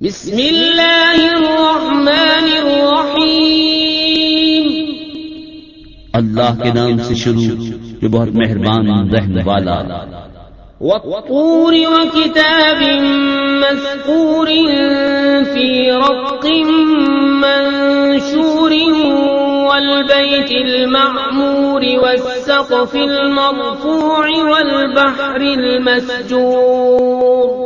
بسم اللہ الرحمن الرحیم. اللہ کے نام سے شروع جو بہت مہربان رحم والا۔ والطور وكتاب مسكور في رق منشور والبيت المعمور والسقف المرفوع والبحر المسجور۔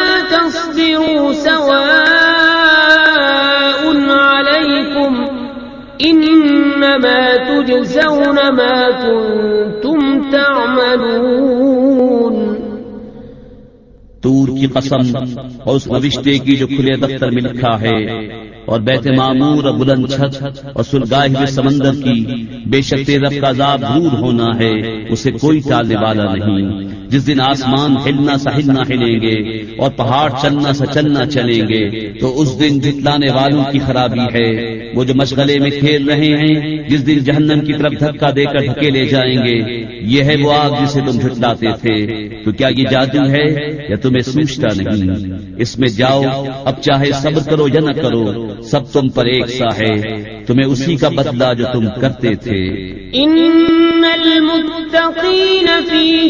تصبروا سواء عليكم إنما تجزون ما كنتم تعملون تور کی قسم اور اس نوشتے کی جو کھلے دفتر میں لکھا ہے اور بیت معمور اور بلند چھت اور سلگاہ ہوئے سمندر کی بے شک رب کا عذاب دور ہونا ہے، اسے کوئی ٹالنے والا نہیں۔ جس دن آسمان ہلنا سا ہلنا ہلیں گے اور پہاڑ چلنا سا چلنا چلیں گے، تو اس دن جتلانے والوں کی خرابی ہے، وہ جو مشغلے میں کھیل رہے ہیں، جس دن جہنم کی طرف دھکا دے کر ڈھکیلے جائیں گے، یہ ہے وہ آگ جسے تم جھٹلاتے تھے۔ تو کیا یہ جادو ہے یا تمہیں سوچتا نہیں؟ اس میں جاؤ، اب چاہے صبر کرو یا نہ کرو، سب تم پر ایک سا ہے۔ تمہیں اسی کا بدلہ جو تم کرتے تھے۔ ان المتقین فی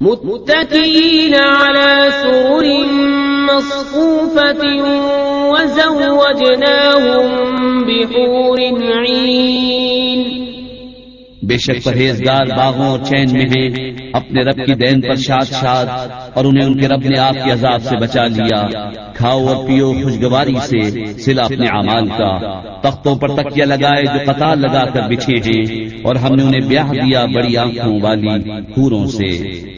متكئين على سرر مصفوفة وزوجناهم بحور عين. بے شک پرہیزگار باغوں اور چین میں ہیں، اپنے رب کی دین پر شاد شاد، اور انہیں ان کے رب نے آپ کے عذاب سے بچا لیا۔ کھاؤ اور پیو خوشگواری سے سلا اپنے اعمال کا۔ تختوں پر تکیا لگائے جو قطار لگا کر بچھے ہیں، اور ہم نے انہیں بیاہ دیا بڑی آنکھوں والی حوروں سے۔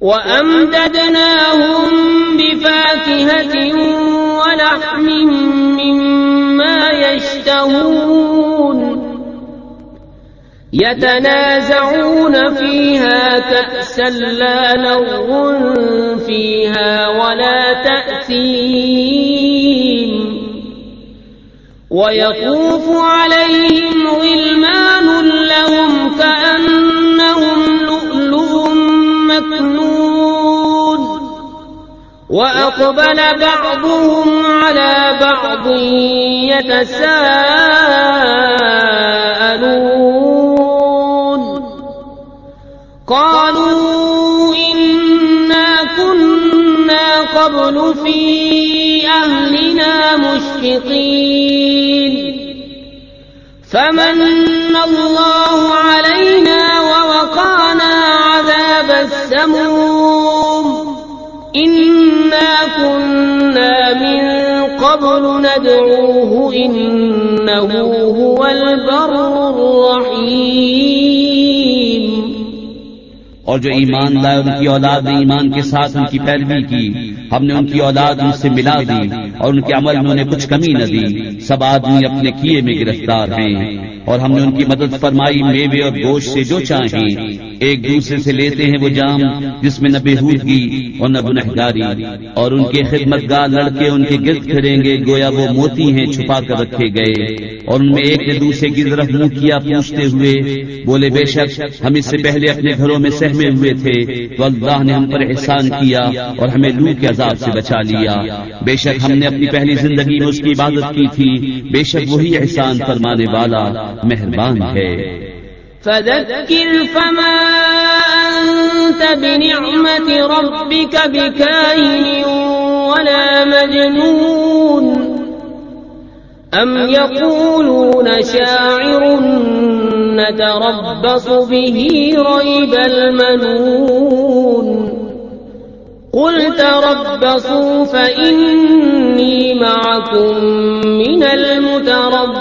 وأمددناهم بفاكهة ولحم مما يشتهون يتنازعون فيها كأسا لا لغو فيها ولا تأثيم ويطوف عليهم غلمان وأقبل بعضهم على بعض يتساءلون قالوا إنا كنا قبل في أهلنا مشفقين فمن الله علينا ووقانا عذاب السموم إنا كنا من قبل ندعوه إنه هو البر الرحيم. اور جو ایمان لائے ان کی اولاد نے ایمان کے ساتھ ان کی پیروی کی، ہم نے ان کی اولاد ان سے ملا دی اور ان کے عمل میں انہیں کچھ کمی نہ دی، سب آدمی اپنے کیے میں گرفتار ہیں۔ اور ہم نے ان کی مدد فرمائی، میوے اور گوشت سے جو چاہیں۔ ایک دوسرے سے لیتے ہیں وہ جام، جس میں نہ بےحودگی اور نہ گنہگاری۔ اور ان کے خدمت گار لڑکے ان کے گرد پھریں گے، گویا وہ موتی ہیں چھپا کر رکھے گئے۔ اور ان میں ایک نے دوسرے کی طرف منہ کیا پوچھتے ہوئے، بولے، بے شک ہم اس سے پہلے اپنے گھروں میں سہمے ہوئے تھے۔ تو اللہ نے ہم پر احسان کیا اور ہمیں لو کے عذاب سے بچا لیا۔ بے شک ہم نے اپنی پہلی زندگی میں اس کی عبادت کی تھی۔ بے شک وہی احسان فرمانے والا۔ مہربان ہے۔ فذكر فما أنت بنعمة ربك بكاهن ولا مجنون أم يقولون شاعر نتربص به ريب المنون قل تربصوا فإن فإني معكم من المتربصين.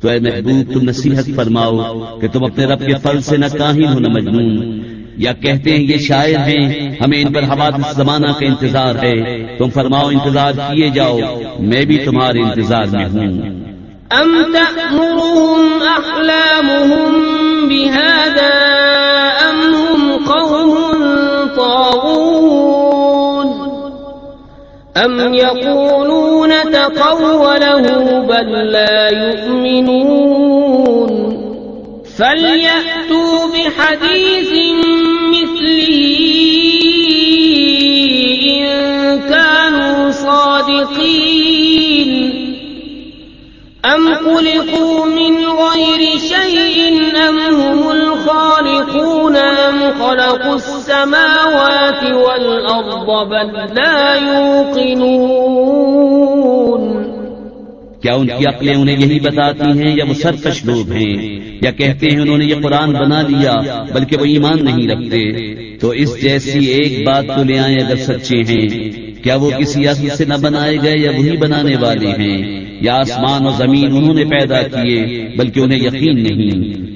تو اے محبوب تم نصیحت فرماؤ کہ تم اپنے رب کے فل سے نہ کاہن ہو نہ مجنون یا کہتے ہیں یہ شاعر ہیں ہمیں ان پر حوادث زمانہ کا انتظار ہے تم فرماؤ انتظار کیے جاؤ میں بھی تمہارے انتظار میں ہوں۔ أم تأمرهم أحلامهم بهذا أم يقولون تقوله بل لا يؤمنون فليأتوا بحديث مثله إن كانوا صادقين أم خلقوا من غير شيء خلقوا السماوات والأرض بل لا يوقنون کیا ان کی عقلیں انہیں یہی بتاتی ہیں یا وہ سرکش لوگ ہیں؟ یا کہتے ہیں انہوں نے یہ قرآن بنا لیا بلکہ وہ ایمان نہیں رکھتے؟ تو اس جیسی ایک بات کو لے آئیں اگر سچے ہیں۔ کیا وہ کسی اصل سے نہ بنائے گئے یا وہی بنانے والے ہیں؟ یا آسمان اور زمین انہوں نے پیدا کیے بلکہ انہیں یقین نہیں۔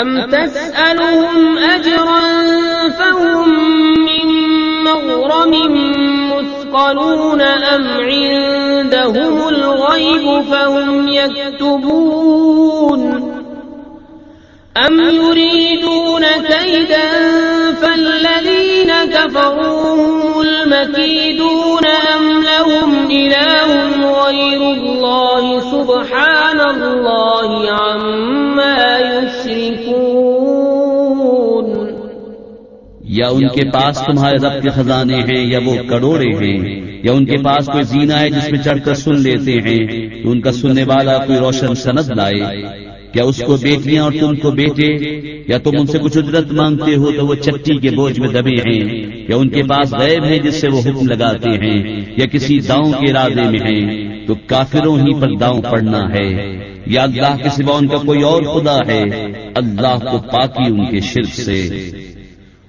أم تسألهم أجرا فهم من مغرم مثقلون أم عندهم الغيب فهم يكتبون أم يريدون كيدا فالذين كفروا هم المكيدون أم لهم إله غير الله سبحان الله یا ان کے پاس تمہارے رب کے خزانے ہیں یا وہ کروڑے ہیں یا ان کے پاس کوئی زینہ ہے جس میں چڑھ کر سن لیتے ہیں تو ان کا سننے والا کوئی روشن سند لائے کیا اس کو بیٹیاں اور تم کو بیٹے یا تم ان سے کچھ اجرت مانگتے ہو تو وہ چٹی کے بوجھ میں دبے ہیں یا ان کے پاس غیب ہے جس سے وہ حکم لگاتے ہیں یا کسی داؤں کے ارادے میں ہیں تو کافروں ہی پر داؤں پڑنا ہے یا اللہ کے سوا ان کا کوئی اور خدا ہے اللہ کو پاکی ان کے شرک سے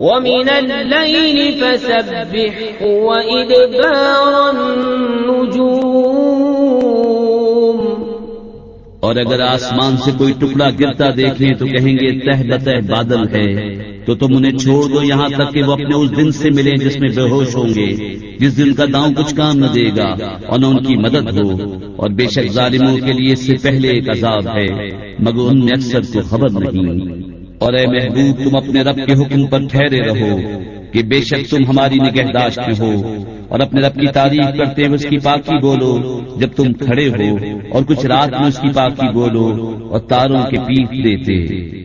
ومن الليل فسبح وإدبار النجوم. اور اگر آسمان سے کوئی ٹکڑا گرتا دیکھیں تو کہیں گے تہ بتہ بادل ہے، تو تم انہیں چھوڑ دو یہاں تک کہ وہ اپنے اس دن سے ملیں جس میں بے ہوش ہوں گے، جس دن کا داؤں کچھ کام نہ دے گا اور نہ ان کی مدد ہو۔ اور بے شک ظالموں کے لیے اس سے پہلے ایک عذاب ہے، مگر ان میں اکثر کو خبر نہیں۔ اور اے محبوب، تم اپنے رب کے حکم پر ٹھہرے رہو کہ بے شک تم ہماری نگہداشت میں ہو اور اپنے رب کی تعریف کرتے ہوئے اس کی پاکی بولو جب تم کھڑے ہو اور کچھ رات میں اس کی پاکی بولو اور تاروں کے پیٹ دیتے۔